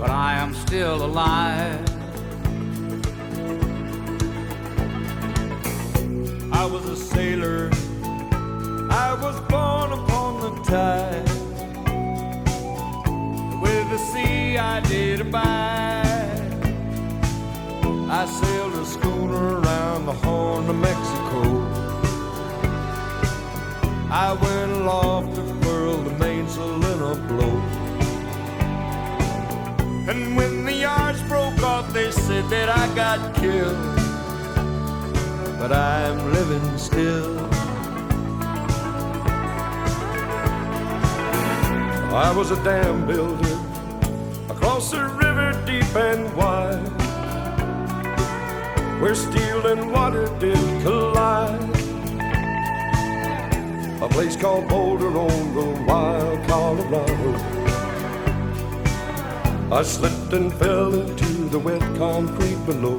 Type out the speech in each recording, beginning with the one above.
But I am still alive. I was a sailor. I was born upon the tide. With the sea I did abide. I sailed a schooner around the Horn of Mexico. I went aloft And when the yards broke off, they said that I got killed but I'm living still. I was a dam builder across a river deep and wide, where steel and water did collide. A place called Boulder on the wild Colorado. I slipped and fell into the wet concrete below.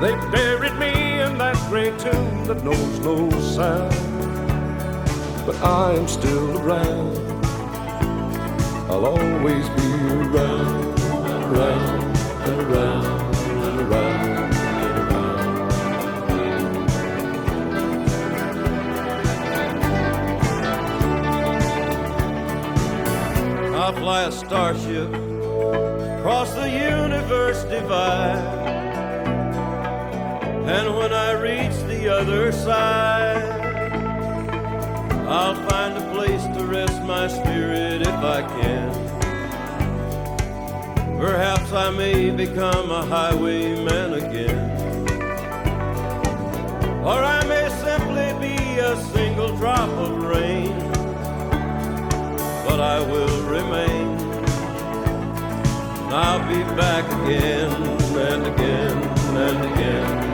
They buried me in that great tomb that knows no sound. But I am still around. I'll always be around around I fly a starship across the universe divide. And when I reach the other side, I'll find a place to rest my spirit if I can. Perhaps I may become a highwayman again. Or I may simply be a single drop of rain. I will remain. I'll be back again and again and again